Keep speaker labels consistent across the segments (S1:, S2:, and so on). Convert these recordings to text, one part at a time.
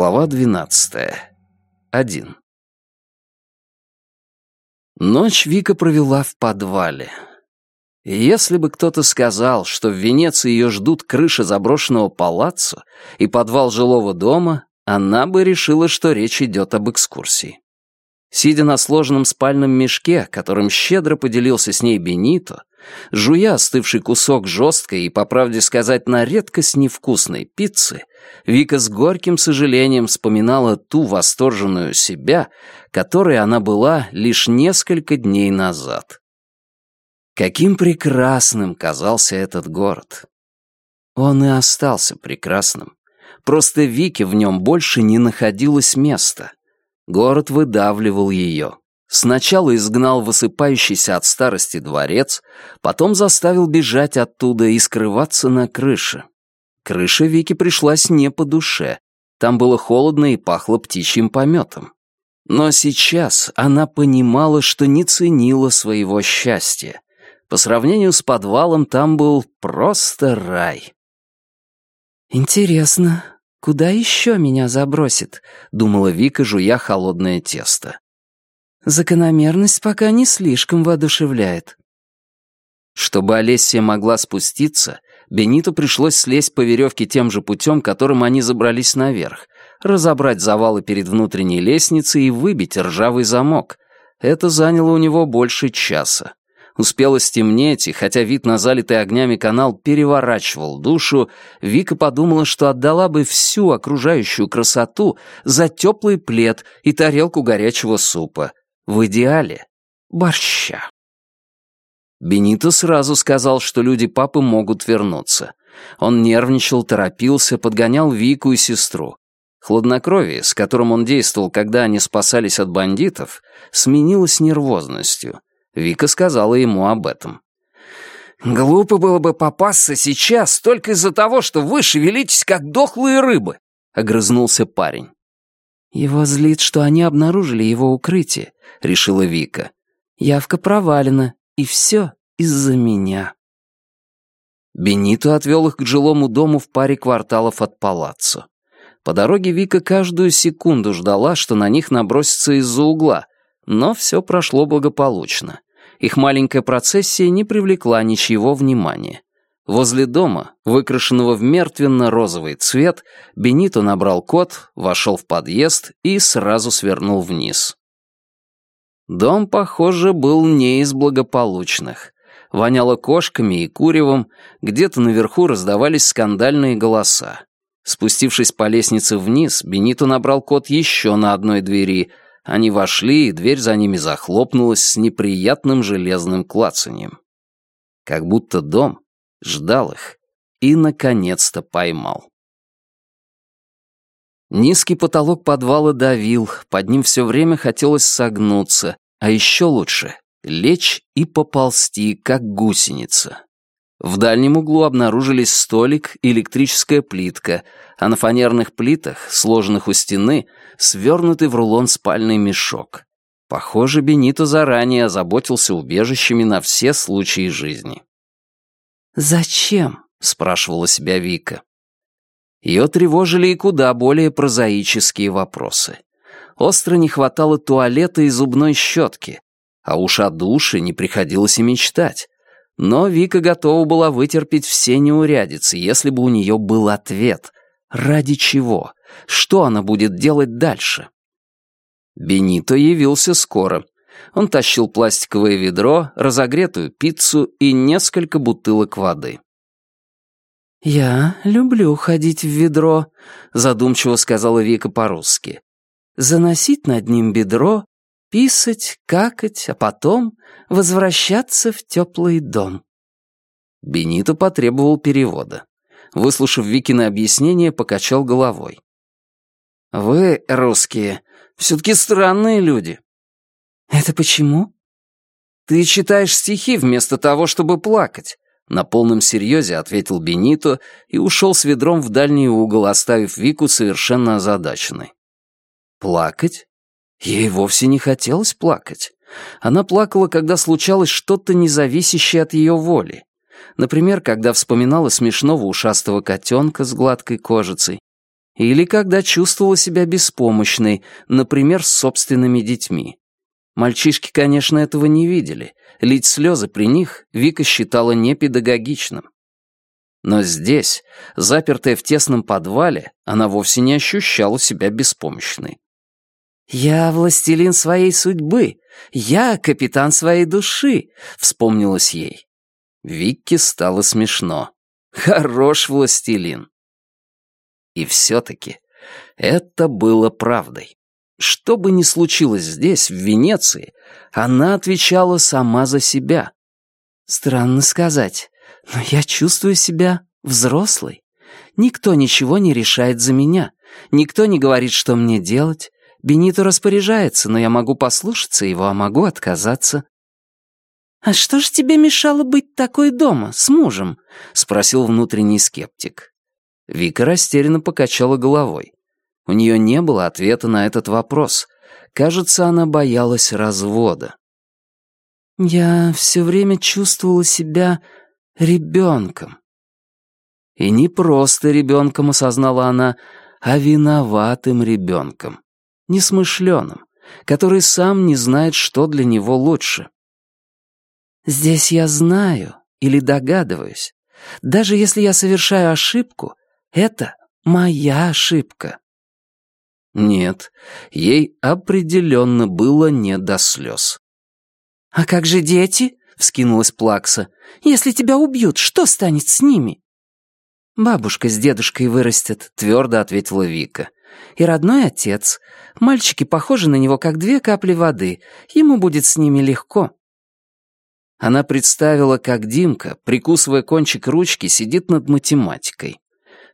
S1: Глава двенадцатая. Один. Ночь Вика провела в подвале. И если бы кто-то сказал, что в Венеции ее ждут крыша заброшенного палаццо и подвал жилого дома, она бы решила, что речь идет об экскурсии. Сидя на сложенном спальном мешке, которым щедро поделился с ней Бенито, жуя остывший кусок жесткой и, по правде сказать, на редкость невкусной пиццы, Вика с горьким сожалением вспоминала ту восторженную себя, которой она была лишь несколько дней назад. Каким прекрасным казался этот город. Он и остался прекрасным. Просто Вике в нем больше не находилось места. Город выдавливал ее. Сначала изгнал высыпающийся от старости дворец, потом заставил бежать оттуда и скрываться на крыше. Крыша Вики пришлась не по душе. Там было холодно и пахло птичьим пометом. Но сейчас она понимала, что не ценила своего счастья. По сравнению с подвалом там был просто рай.
S2: «Интересно, «Куда еще меня забросит?» — думала Вика, жуя холодное тесто. «Закономерность пока не слишком воодушевляет».
S1: Чтобы Олесия могла спуститься, Бениту пришлось слезть по веревке тем же путем, которым они забрались наверх, разобрать завалы перед внутренней лестницей и выбить ржавый замок. Это заняло у него больше часа. Успело стемнеть, и хотя вид на залитый огнями канал переворачивал душу, Вика подумала, что отдала бы всю окружающую красоту за теплый плед и тарелку горячего супа. В идеале — борща. Бенито сразу сказал, что люди папы могут вернуться. Он нервничал, торопился, подгонял Вику и сестру. Хладнокровие, с которым он действовал, когда они спасались от бандитов, сменилось нервозностью — Вика сказала ему об этом. «Глупо было бы попасться сейчас только из-за того, что вы шевелитесь, как дохлые рыбы», — огрызнулся парень.
S2: «Его злит, что они обнаружили его укрытие», — решила Вика. «Явка провалена, и все из-за меня».
S1: Бенито отвел их к жилому дому в паре кварталов от палаццо. По дороге Вика каждую секунду ждала, что на них набросится из-за угла, но все прошло благополучно. Их маленькая процессия не привлекла ничьего внимания. Возле дома, выкрашенного в мертвенно-розовый цвет, Бенито набрал код, вошел в подъезд и сразу свернул вниз. Дом, похоже, был не из благополучных. Воняло кошками и куревом, где-то наверху раздавались скандальные голоса. Спустившись по лестнице вниз, Бенито набрал код еще на одной двери, они вошли, и дверь за ними захлопнулась с неприятным железным клацаньем. Как будто дом ждал их и, наконец-то, поймал. Низкий потолок подвала давил, под ним все время хотелось согнуться, а еще лучше — лечь и поползти, как гусеница. В дальнем углу обнаружились столик и электрическая плитка, а на фанерных плитах, сложенных у стены, свернутый в рулон спальный мешок. Похоже, Бенито заранее озаботился убежищами на все случаи жизни.
S2: «Зачем?» — спрашивала себя Вика.
S1: Ее тревожили и куда более прозаические вопросы. Остро не хватало туалета и зубной щетки, а уж о душе не приходилось и мечтать. Но Вика готова была вытерпеть все неурядицы, если бы у нее был ответ. Ради чего? Что она будет делать дальше? Бенито явился скоро. Он тащил пластиковое ведро, разогретую пиццу и несколько бутылок воды.
S2: «Я люблю ходить в ведро», — задумчиво сказала Вика по-русски. «Заносить над ним бедро, писать, какать, а потом возвращаться в теплый дом».
S1: Бенито потребовал перевода. Выслушав Викины объяснение, покачал головой. «Вы, русские, все-таки странные люди».
S2: «Это почему?»
S1: «Ты читаешь стихи вместо того, чтобы плакать», — на полном серьезе ответил Бенито и ушел с ведром в дальний угол, оставив Вику совершенно озадаченной. «Плакать? Ей вовсе не хотелось плакать. Она плакала, когда случалось что-то независящее от ее воли. Например, когда вспоминала смешного ушастого котенка с гладкой кожицей, Или когда чувствовала себя беспомощной, например, с собственными детьми. Мальчишки, конечно, этого не видели. Лить слезы при них Вика считала непедагогичным. Но здесь, запертая в тесном подвале, она вовсе не ощущала себя беспомощной.
S2: «Я властелин своей судьбы. Я капитан своей души», — вспомнилось ей.
S1: Викке стало смешно. Хорош властелин. И все-таки это было правдой. Что бы ни случилось здесь, в Венеции, она отвечала сама за себя.
S2: Странно сказать, но я чувствую себя взрослой. Никто ничего не решает за меня. Никто не говорит, что мне делать. Бенито распоряжается, но я могу послушаться его, а могу отказаться. «А что ж тебе мешало быть такой дома, с мужем?» — спросил внутренний скептик.
S1: Вика растерянно покачала головой. У нее не было ответа на этот вопрос. Кажется, она боялась развода.
S2: «Я все время чувствовала себя ребенком».
S1: И не просто ребенком, осознала она, а виноватым ребенком, несмышленым, который сам не знает, что для него лучше.
S2: Здесь я знаю или догадываюсь. Даже если я совершаю ошибку, это моя ошибка.
S1: Нет, ей определенно было не до слез.
S2: «А как же дети?» — вскинулась Плакса. «Если тебя убьют, что станет с ними?» «Бабушка с дедушкой вырастет», — твердо ответила Вика. «И родной отец. Мальчики похожи на него, как две капли воды. Ему будет с ними легко».
S1: Она представила, как Димка, прикусывая кончик ручки, сидит над математикой.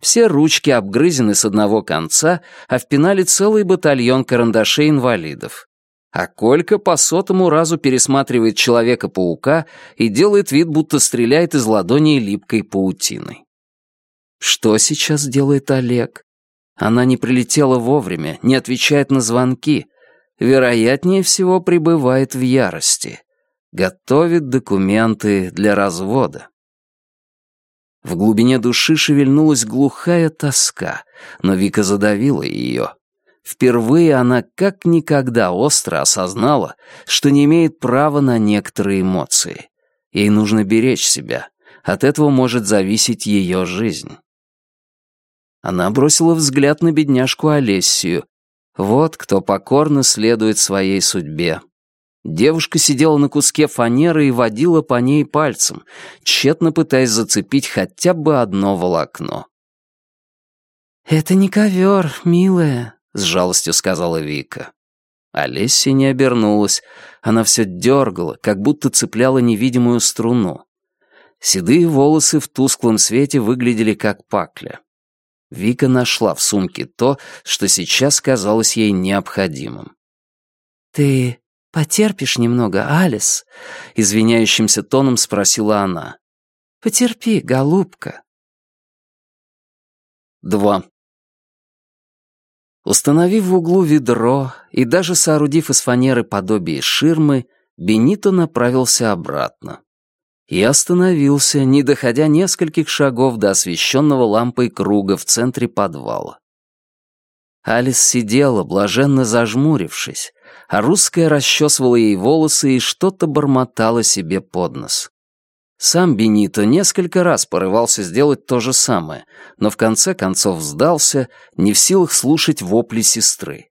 S1: Все ручки обгрызены с одного конца, а в пенале целый батальон карандашей-инвалидов. А Колька по сотому разу пересматривает Человека-паука и делает вид, будто стреляет из ладони липкой паутиной. Что сейчас делает Олег? Она не прилетела вовремя, не отвечает на звонки. Вероятнее всего, пребывает в ярости готовит документы для развода. В глубине души шевельнулась глухая тоска, но Вика задавила ее. Впервые она как никогда остро осознала, что не имеет права на некоторые эмоции. Ей нужно беречь себя. От этого может зависеть ее жизнь. Она бросила взгляд на бедняжку Олесию. Вот кто покорно следует своей судьбе, Девушка сидела на куске фанеры и водила по ней пальцем, тщетно пытаясь зацепить хотя бы одно волокно.
S2: «Это не ковер, милая», — с жалостью сказала
S1: Вика. Олеся не обернулась. Она все дергала, как будто цепляла невидимую струну. Седые волосы в тусклом свете выглядели как пакля. Вика нашла в сумке то, что сейчас казалось ей необходимым.
S2: «Ты «Потерпишь немного, Алис?» — извиняющимся тоном спросила она. «Потерпи, голубка».
S1: Два. Установив в углу ведро и даже соорудив из фанеры подобие ширмы, Бенито направился обратно. И остановился, не доходя нескольких шагов до освещенного лампой круга в центре подвала. Алис сидела, блаженно зажмурившись, а русская расчесывала ей волосы и что-то бормотала себе под нос. Сам Бенито несколько раз порывался сделать то же самое, но в конце концов сдался, не в силах слушать вопли сестры.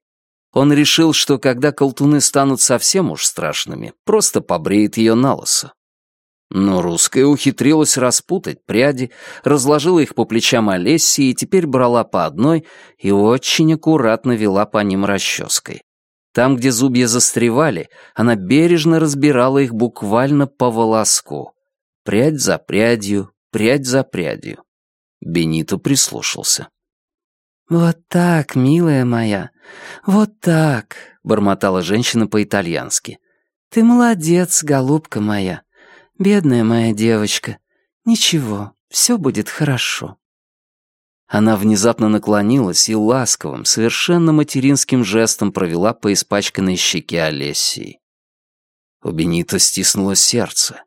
S1: Он решил, что когда колтуны станут совсем уж страшными, просто побреет ее на лысо. Но русская ухитрилась распутать пряди, разложила их по плечам Олеси и теперь брала по одной и очень аккуратно вела по ним расческой. Там, где зубья застревали, она бережно разбирала их буквально по волоску. Прядь за прядью, прядь за прядью. Бенито прислушался.
S2: «Вот так, милая моя, вот так», — бормотала женщина по-итальянски. «Ты молодец, голубка моя, бедная моя девочка. Ничего, все будет хорошо».
S1: Она внезапно наклонилась и ласковым, совершенно материнским жестом провела по испачканной щеке Олесии. У Бенита стиснуло сердце.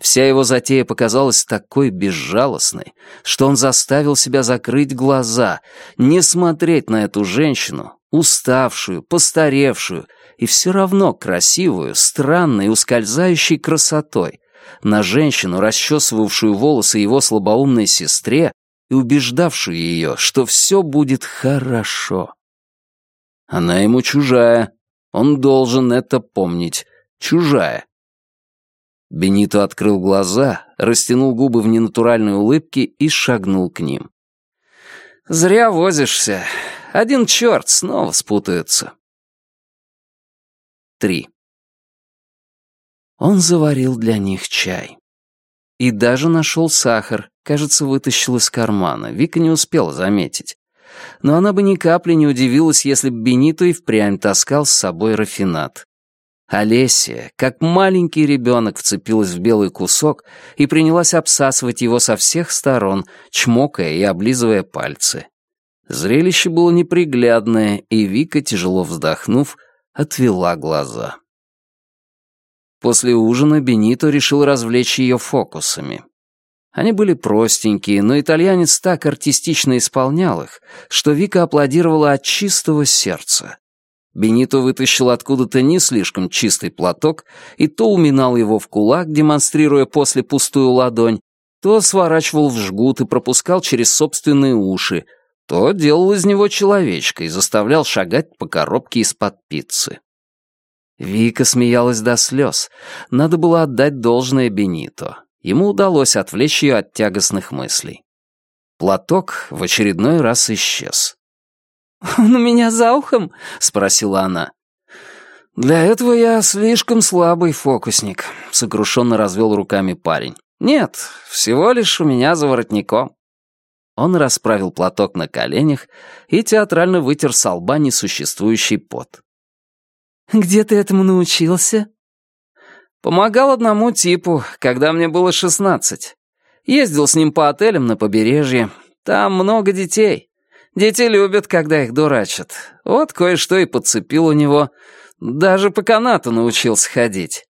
S1: Вся его затея показалась такой безжалостной, что он заставил себя закрыть глаза, не смотреть на эту женщину, уставшую, постаревшую и все равно красивую, странной, ускользающей красотой, на женщину, расчесывавшую волосы его слабоумной сестре и убеждавшую ее, что все будет хорошо. Она ему чужая, он должен это помнить, чужая. Бенито открыл глаза, растянул губы в ненатуральной улыбке и шагнул к ним. «Зря возишься. Один черт снова спутается». Три. Он заварил для них чай. И даже нашел сахар, кажется, вытащил из кармана. Вика не успела заметить. Но она бы ни капли не удивилась, если бы Бенито и впрямь таскал с собой рафинат. Олеся, как маленький ребенок, вцепилась в белый кусок и принялась обсасывать его со всех сторон, чмокая и облизывая пальцы. Зрелище было неприглядное, и Вика, тяжело вздохнув, отвела глаза. После ужина Бенито решил развлечь ее фокусами. Они были простенькие, но итальянец так артистично исполнял их, что Вика аплодировала от чистого сердца. Бенито вытащил откуда-то не слишком чистый платок и то уминал его в кулак, демонстрируя после пустую ладонь, то сворачивал в жгут и пропускал через собственные уши, то делал из него человечка и заставлял шагать по коробке из-под пиццы. Вика смеялась до слез. Надо было отдать должное Бенито. Ему удалось отвлечь ее от тягостных мыслей. Платок в очередной раз исчез.
S2: «Он у меня за ухом?» — спросила она.
S1: «Для этого я слишком слабый фокусник», — сокрушенно развел руками парень. «Нет, всего лишь у меня за воротником». Он расправил платок на коленях и театрально вытер с лба несуществующий пот.
S2: «Где ты этому научился?»
S1: «Помогал одному типу, когда мне было шестнадцать. Ездил с ним по отелям на побережье. Там много детей. Дети любят, когда их дурачат. Вот кое-что и подцепил у него. Даже по канату научился ходить».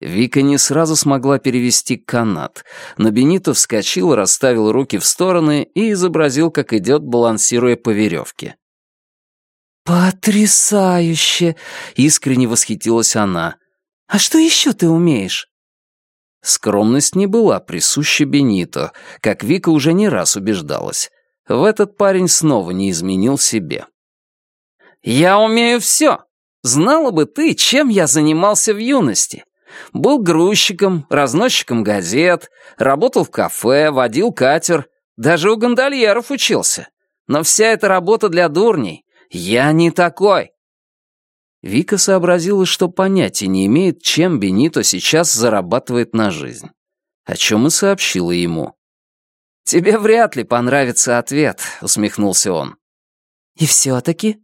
S1: Вика не сразу смогла перевести канат, но Бенито вскочил, расставил руки в стороны и изобразил, как идет, балансируя по веревке.
S2: «Потрясающе!» — искренне восхитилась она. «А что еще ты умеешь?»
S1: Скромность не была присуща Бенито, как Вика уже не раз убеждалась. В этот парень снова не изменил себе. «Я умею все. Знала бы ты, чем я занимался в юности. Был грузчиком, разносчиком газет, работал в кафе, водил катер, даже у гондольеров учился. Но вся эта работа для дурней. Я не такой. Вика сообразила, что понятия не имеет, чем Бенито сейчас зарабатывает на жизнь. О чем и сообщила ему. «Тебе вряд ли понравится ответ», — усмехнулся он.
S2: «И все-таки?»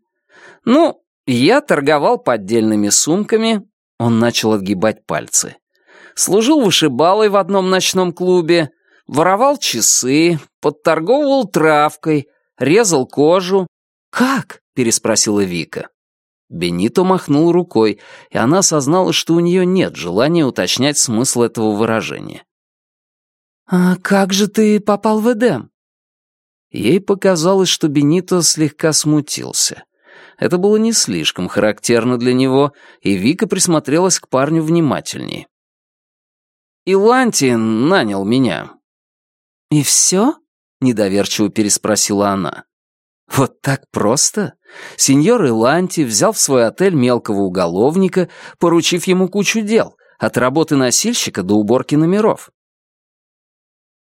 S1: «Ну, я торговал поддельными сумками». Он начал отгибать пальцы. «Служил вышибалой в одном ночном клубе, воровал часы, подторговывал травкой, резал кожу».
S2: «Как?» — переспросила Вика.
S1: Бенито махнул рукой, и она осознала, что у нее нет желания уточнять смысл этого выражения.
S2: «А как же ты попал в Эдем?»
S1: Ей показалось, что Бенито слегка смутился. Это было не слишком характерно для него, и Вика присмотрелась к парню внимательнее. «Илантин нанял меня».
S2: «И все?»
S1: — недоверчиво переспросила она. Вот так просто? Сеньор Иланти взял в свой отель мелкого уголовника, поручив ему кучу дел, от работы носильщика до уборки номеров.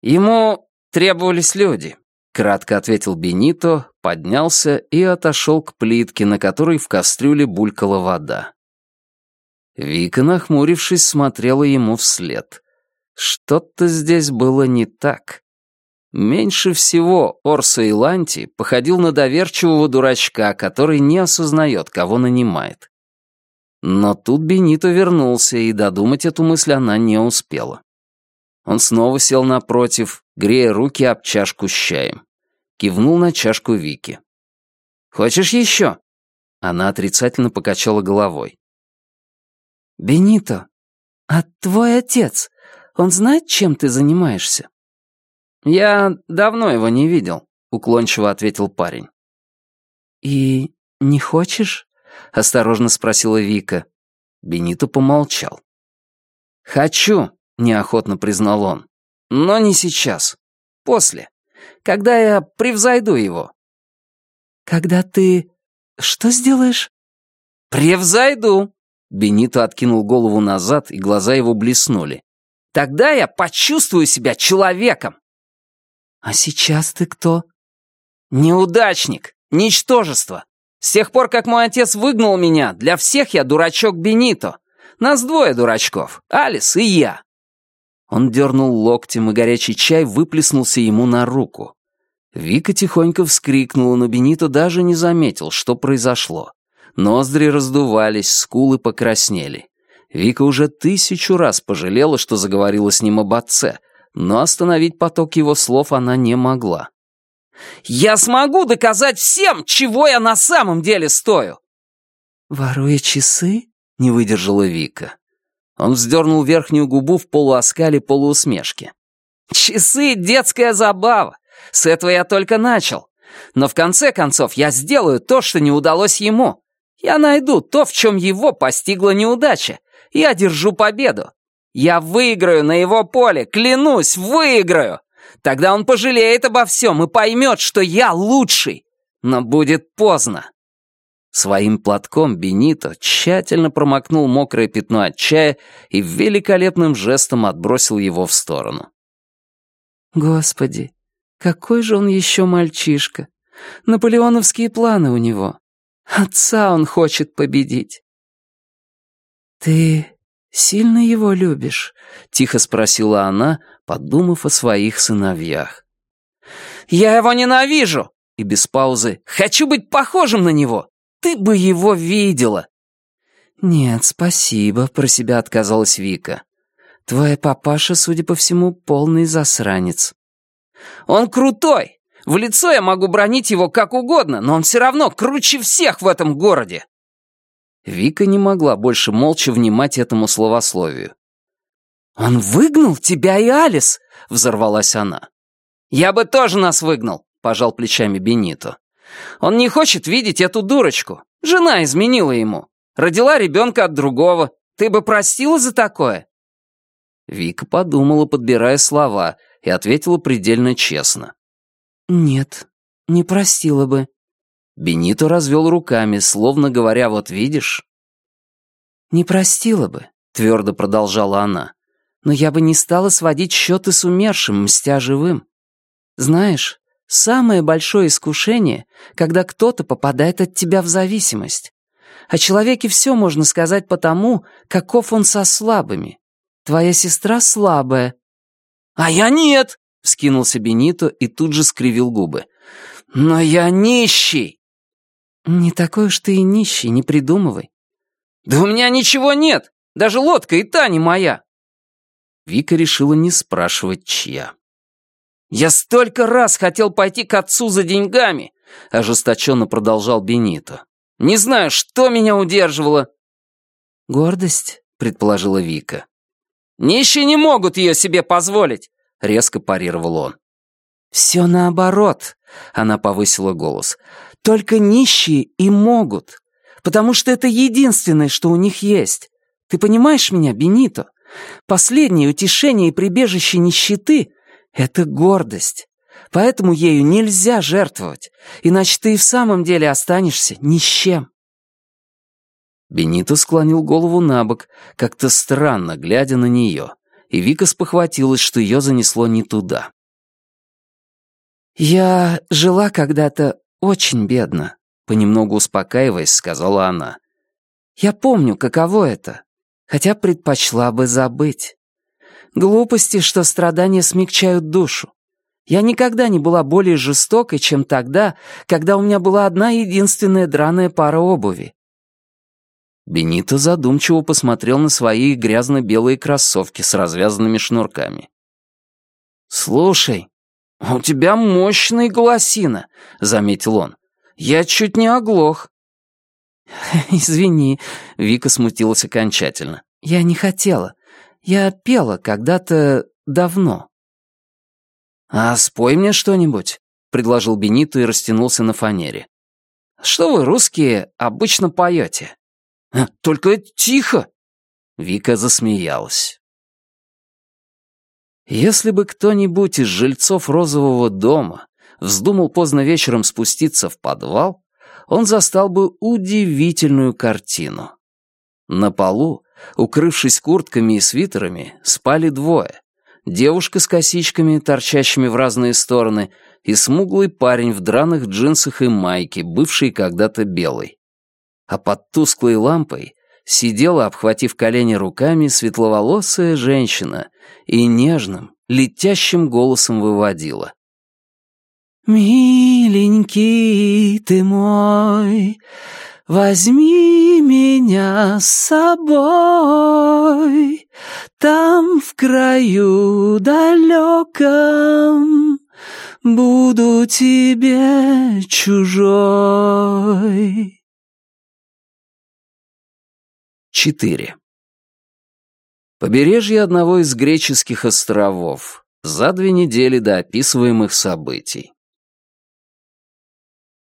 S1: Ему требовались люди, кратко ответил Бенито, поднялся и отошел к плитке, на которой в кастрюле булькала вода. Вика, нахмурившись, смотрела ему вслед. Что-то здесь было не так. Меньше всего Орсо Иланти походил на доверчивого дурачка, который не осознает, кого нанимает. Но тут Бенито вернулся, и додумать эту мысль она не успела. Он снова сел напротив, грея руки об чашку с чаем. Кивнул на чашку Вики. «Хочешь еще?» Она отрицательно покачала головой.
S2: «Бенито, а твой отец, Он знает, чем ты занимаешься?»
S1: «Я давно его не видел», — уклончиво ответил парень.
S2: «И не хочешь?» — осторожно спросила Вика.
S1: Бенито помолчал. «Хочу», — неохотно признал он. «Но не сейчас. После. Когда я превзойду его».
S2: «Когда ты... что сделаешь?»
S1: «Превзойду!» Бенито откинул голову назад, и глаза его блеснули. «Тогда я почувствую себя человеком!»
S2: «А сейчас ты кто?»
S1: «Неудачник! Ничтожество! С тех пор, как мой отец выгнал меня, для всех я дурачок Бенито. Нас двое дурачков, Алис и я». Он дернул локтем, и горячий чай выплеснулся ему на руку. Вика тихонько вскрикнула, но Бенито даже не заметил, что произошло. Ноздри раздувались, скулы покраснели. Вика уже тысячу раз пожалела, что заговорила с ним об отце, но остановить поток его слов она не могла. «Я смогу доказать всем, чего я на самом деле стою!»
S2: «Воруя часы?» — не выдержала Вика.
S1: Он вздернул верхнюю губу в полуоскале полуусмешки. «Часы — детская забава. С этого я только начал. Но в конце концов я сделаю то, что не удалось ему. Я найду то, в чем его постигла неудача. Я держу победу. Я выиграю на его поле, клянусь, выиграю. Тогда он пожалеет обо всем и поймет, что я лучший. Но будет поздно. Своим платком Бенито тщательно промокнул мокрое пятно от чая и великолепным жестом отбросил его в сторону.
S2: «Господи, какой же он еще мальчишка! Наполеоновские планы у него. Отца он хочет победить». «Ты сильно его любишь?» — тихо спросила она, подумав о своих сыновьях.
S1: «Я его ненавижу!» И без паузы «Хочу быть похожим на него! Ты бы его видела!»
S2: «Нет, спасибо», — про себя отказалась Вика. «Твой папаша, судя по всему, полный засранец».
S1: «Он крутой! В лицо я могу бронить его как угодно, но он все равно круче всех в этом городе!»
S2: Вика не могла больше молча внимать этому словословию.
S1: «Он выгнал тебя и Алис!» — взорвалась она. «Я бы тоже нас выгнал!» — пожал плечами Бенито. Он не хочет видеть эту дурочку. Жена изменила ему. Родила ребенка от другого. Ты бы простила за такое?»
S2: Вика подумала, подбирая слова, и ответила предельно честно. «Нет, не простила бы».
S1: Бенито развел руками, словно говоря, вот видишь.
S2: «Не простила бы», — твердо продолжала она. «Но я бы не стала сводить счеты с умершим, мстя живым. Знаешь, Самое большое искушение, когда кто-то попадает от тебя в зависимость. О человеке все можно сказать потому, каков он со слабыми. Твоя сестра слабая».
S1: «А я нет!» — вскинулся Бенито и тут же скривил губы. «Но я нищий!»
S2: «Не такой уж ты и нищий, не придумывай».
S1: «Да у меня ничего нет! Даже лодка и та не моя!»
S2: Вика решила не спрашивать, чья.
S1: «Я столько раз хотел пойти к отцу за деньгами!» — ожесточенно продолжал Бенито. «Не знаю, что меня удерживало!»
S2: «Гордость», — предположила Вика.
S1: «Нищие не могут ее себе позволить!» — резко парировал он.
S2: «Все наоборот», — она повысила голос. «Только нищие и могут, потому что это единственное, что у них есть. Ты понимаешь меня, Бенито? Последнее утешение и прибежище нищеты это гордость. Поэтому ею нельзя жертвовать, иначе ты и в самом деле останешься ни с чем.
S1: Бенито склонил голову на бок, как-то странно, глядя на нее, и Вика спохватилась, что ее занесло не туда.
S2: «Я жила когда-то очень бедно», — понемногу успокаиваясь, сказала она. «Я помню, каково это, хотя предпочла бы забыть. Глупости, что страдания смягчают душу. Я никогда не была более жестокой, чем тогда, когда у меня была одна единственная драная пара обуви.
S1: Бенито задумчиво посмотрел на свои грязно-белые кроссовки с развязанными шнурками. «Слушай, у тебя мощный голосина», — заметил он. «Я чуть не оглох».
S2: «Извини», — Вика смутилась окончательно. «Я не хотела. Я пела когда-то давно». «А спой мне что-нибудь», — предложил Бенито и растянулся на фанере. «Что вы, русские, обычно поете?» «Э, «Только тихо!» Вика засмеялась. Если бы кто-нибудь из жильцов розового дома вздумал поздно вечером спуститься в подвал, он застал бы удивительную картину. На полу, укрывшись куртками и свитерами, спали двое. Девушка с косичками, торчащими в разные стороны, и смуглый парень в драных джинсах и майке, бывший когда-то белый. А под тусклой лампой сидела, обхватив колени руками, светловолосая женщина и нежным, летящим голосом выводила. «Миленький ты мой, возьми меня с собой, там в краю далеком буду тебе чужой». 4. Побережье одного из греческих островов. За две недели до описываемых событий.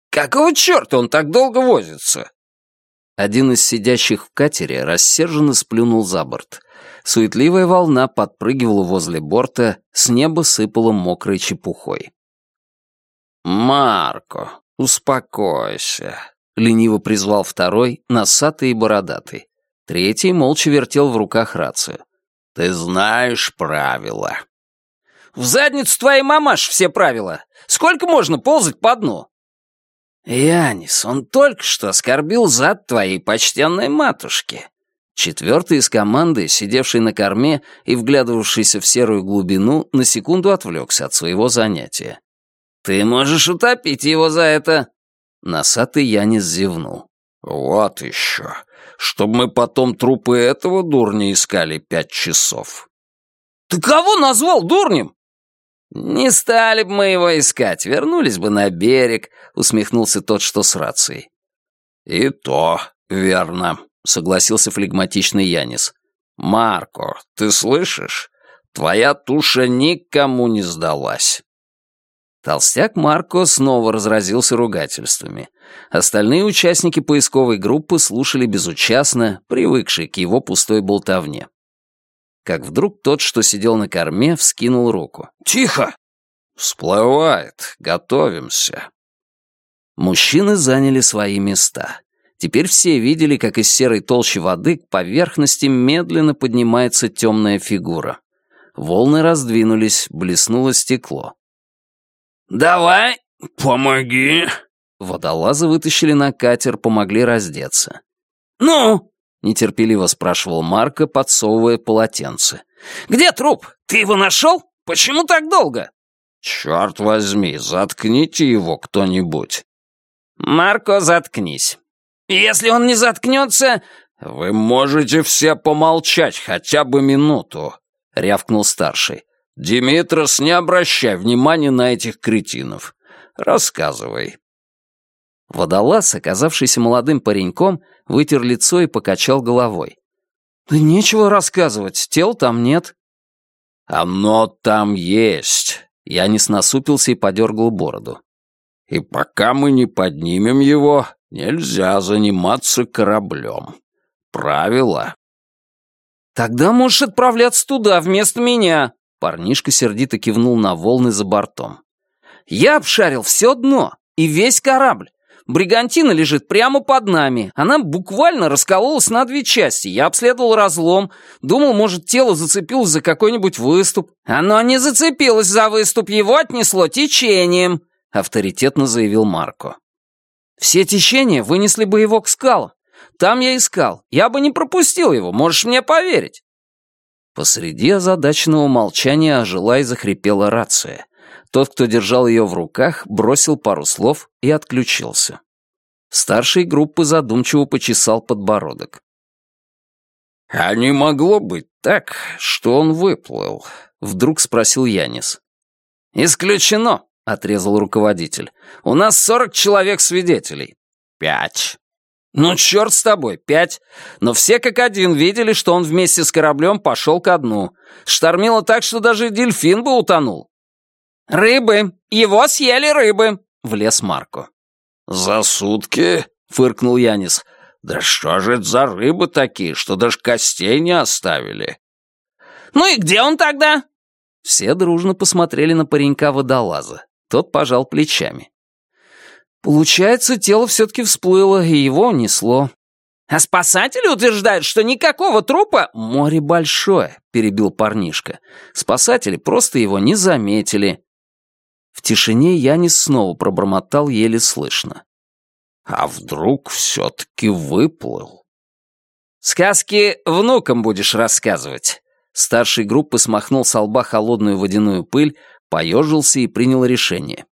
S1: «Какого черта он так долго возится?»
S2: Один из сидящих в катере рассерженно сплюнул за борт. Суетливая волна подпрыгивала возле борта, с неба сыпала мокрой чепухой.
S1: «Марко, успокойся», — лениво призвал второй, носатый и бородатый.
S2: Третий молча вертел в руках рацию.
S1: «Ты знаешь правила».
S3: «В задницу твоей мамаш все правила. Сколько можно ползать по дну?»
S1: «Янис, он только что оскорбил зад твоей почтенной матушки».
S2: Четвертый из команды, сидевший на корме и вглядывавшийся в серую глубину, на секунду отвлекся от своего занятия.
S1: «Ты можешь утопить его за это!»
S2: Носатый Янис зевнул.
S1: «Вот еще чтобы мы потом трупы этого дурня искали пять часов».
S3: «Ты кого назвал дурнем?»
S1: «Не стали бы мы его искать, вернулись бы на берег», — усмехнулся тот, что с рацией. «И то верно», — согласился флегматичный Янис. «Марко, ты слышишь? Твоя туша никому не сдалась».
S2: Толстяк Марко снова разразился ругательствами. Остальные участники поисковой группы слушали безучастно, привыкшие к его пустой болтовне. Как вдруг тот, что сидел на корме, вскинул руку.
S1: «Тихо! Всплывает. Готовимся».
S2: Мужчины заняли свои места. Теперь все видели, как из серой толщи воды к поверхности медленно поднимается темная фигура. Волны раздвинулись, блеснуло стекло.
S1: «Давай, помоги!»
S2: Водолазы вытащили на катер, помогли раздеться.
S3: «Ну?»
S2: — нетерпеливо спрашивал Марко, подсовывая полотенце.
S3: «Где труп? Ты его нашел? Почему так долго?»
S1: «Черт возьми, заткните его кто-нибудь».
S3: «Марко, заткнись. Если он не заткнется...»
S1: «Вы можете все помолчать хотя бы минуту», — рявкнул старший. «Димитрос, не обращай внимания на этих кретинов. Рассказывай».
S2: Водолаз, оказавшийся молодым пареньком, вытер лицо и покачал головой.
S3: «Да нечего рассказывать, тел там нет».
S1: «Оно там есть», — я не снасупился и подергал бороду. «И пока мы не поднимем его, нельзя заниматься кораблем. Правило».
S3: «Тогда можешь отправляться туда вместо меня»,
S2: Парнишка сердито кивнул на волны за бортом.
S3: «Я обшарил все дно и весь корабль. Бригантина лежит прямо под нами. Она буквально раскололась на две части. Я обследовал разлом. Думал, может, тело зацепилось за какой-нибудь выступ. Оно не зацепилось за выступ, его отнесло течением», — авторитетно заявил Марко. «Все течения вынесли бы его к скалам. Там я искал. Я бы не пропустил его, можешь мне поверить».
S2: Посреди озадаченного молчания ожила и захрипела рация. Тот, кто держал ее в руках, бросил пару слов и отключился. Старший группы задумчиво почесал подбородок.
S1: «А не могло быть так, что он выплыл?» — вдруг спросил Янис.
S3: «Исключено», — отрезал руководитель. «У нас сорок человек свидетелей».
S1: «Пять».
S3: «Ну, черт с тобой, пять. Но все как один видели, что он вместе с кораблем пошел ко дну. Штормило так, что даже дельфин бы утонул». «Рыбы! Его съели рыбы!» — влез Марко.
S1: «За сутки?» — фыркнул Янис. «Да что же это за рыбы такие, что даже костей не оставили?»
S3: «Ну и где он тогда?»
S1: Все дружно посмотрели на паренька-водолаза. Тот пожал плечами.
S3: Получается, тело все-таки всплыло, и его унесло. А спасатели утверждают, что никакого трупа...
S1: Море большое, перебил парнишка. Спасатели просто его не заметили. В тишине Янис снова пробормотал еле слышно. А вдруг все-таки выплыл?
S3: Сказки внукам будешь рассказывать.
S1: Старший группы смахнул с лба холодную водяную пыль, поежился и принял решение.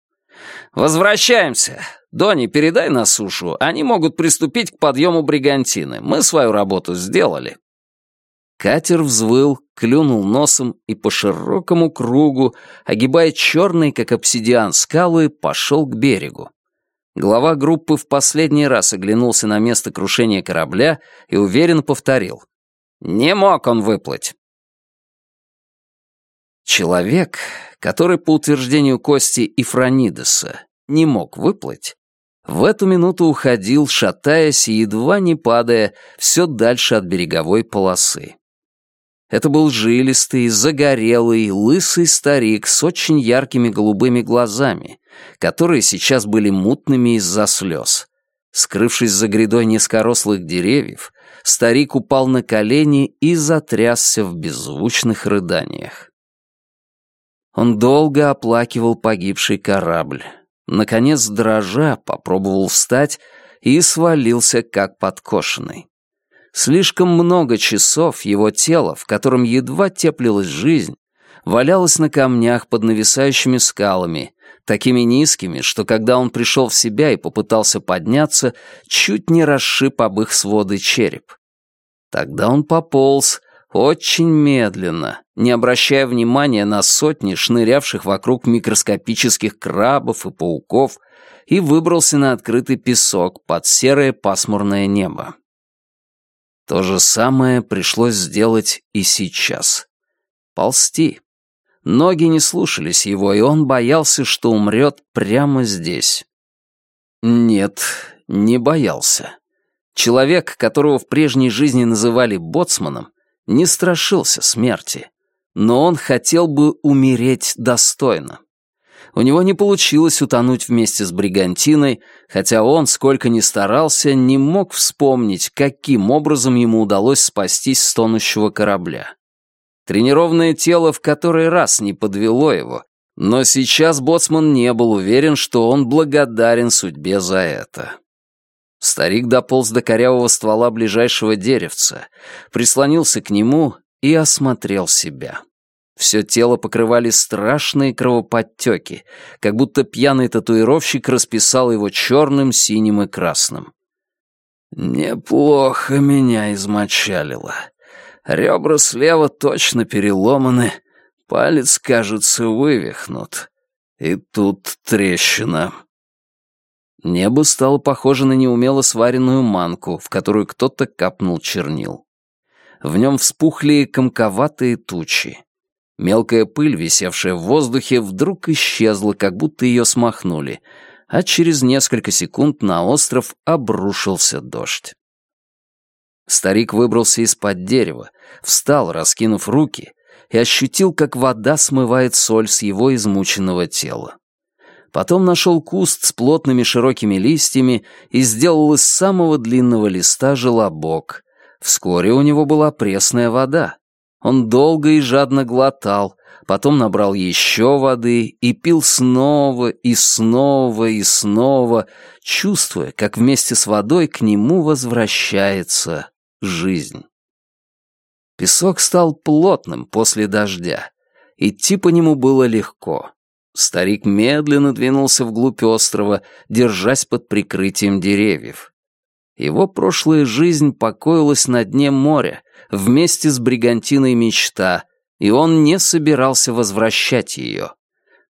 S3: «Возвращаемся. Дони, передай на сушу. Они могут приступить к подъему бригантины. Мы свою работу сделали».
S1: Катер взвыл, клюнул носом и по широкому кругу, огибая черные, как обсидиан, скалы, пошел к берегу. Глава группы в последний раз оглянулся на место крушения корабля и уверенно повторил. «Не мог он выплыть». Человек, который, по утверждению Кости Ифранидеса, не мог выплыть, в эту минуту уходил, шатаясь и едва не падая, все дальше от береговой полосы. Это был жилистый, загорелый, лысый старик с очень яркими голубыми глазами, которые сейчас были мутными из-за слез. Скрывшись за грядой низкорослых деревьев, старик упал на колени и затрясся в беззвучных рыданиях. Он долго оплакивал погибший корабль. Наконец, дрожа, попробовал встать и свалился, как подкошенный. Слишком много часов его тело, в котором едва теплилась жизнь, валялось на камнях под нависающими скалами, такими низкими, что когда он пришел в себя и попытался подняться, чуть не расшиб об их своды череп. Тогда он пополз, очень медленно, не обращая внимания на сотни шнырявших вокруг микроскопических крабов и пауков, и выбрался на открытый песок под серое пасмурное небо. То же самое пришлось сделать и сейчас. Ползти. Ноги не слушались его, и он боялся, что умрет прямо здесь. Нет, не боялся. Человек, которого в прежней жизни называли боцманом, не страшился смерти, но он хотел бы умереть достойно. У него не получилось утонуть вместе с бригантиной, хотя он, сколько ни старался, не мог вспомнить, каким образом ему удалось спастись с тонущего корабля. Тренированное тело в который раз не подвело его, но сейчас боцман не был уверен, что он благодарен судьбе за это. Старик дополз до корявого ствола ближайшего деревца, прислонился к нему и осмотрел себя. Все тело покрывали страшные кровоподтеки, как будто пьяный татуировщик расписал его черным, синим и красным. «Неплохо меня измочалило. Ребра слева точно переломаны, палец, кажется, вывихнут. И тут трещина». Небо стало похоже на неумело сваренную манку, в которую кто-то капнул чернил. В нем вспухли комковатые тучи. Мелкая пыль, висевшая в воздухе, вдруг исчезла, как будто ее смахнули, а через несколько секунд на остров обрушился дождь. Старик выбрался из-под дерева, встал, раскинув руки, и ощутил, как вода смывает соль с его измученного тела. Потом нашел куст с плотными широкими листьями и сделал из самого длинного листа желобок. Вскоре у него была пресная вода. Он долго и жадно глотал, потом набрал еще воды и пил снова и снова и снова, чувствуя, как вместе с водой к нему возвращается жизнь. Песок стал плотным после дождя. Идти по нему было легко. Старик медленно двинулся вглубь острова, держась под прикрытием деревьев. Его прошлая жизнь покоилась на дне моря, вместе с бригантиной мечта, и он не собирался возвращать ее.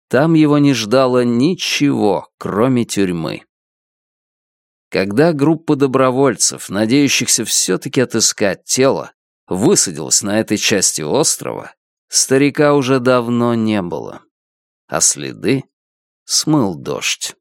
S1: Там его не ждало ничего, кроме тюрьмы. Когда группа добровольцев, надеющихся все-таки отыскать тело, высадилась на этой части острова, старика уже давно не было, а следы смыл дождь.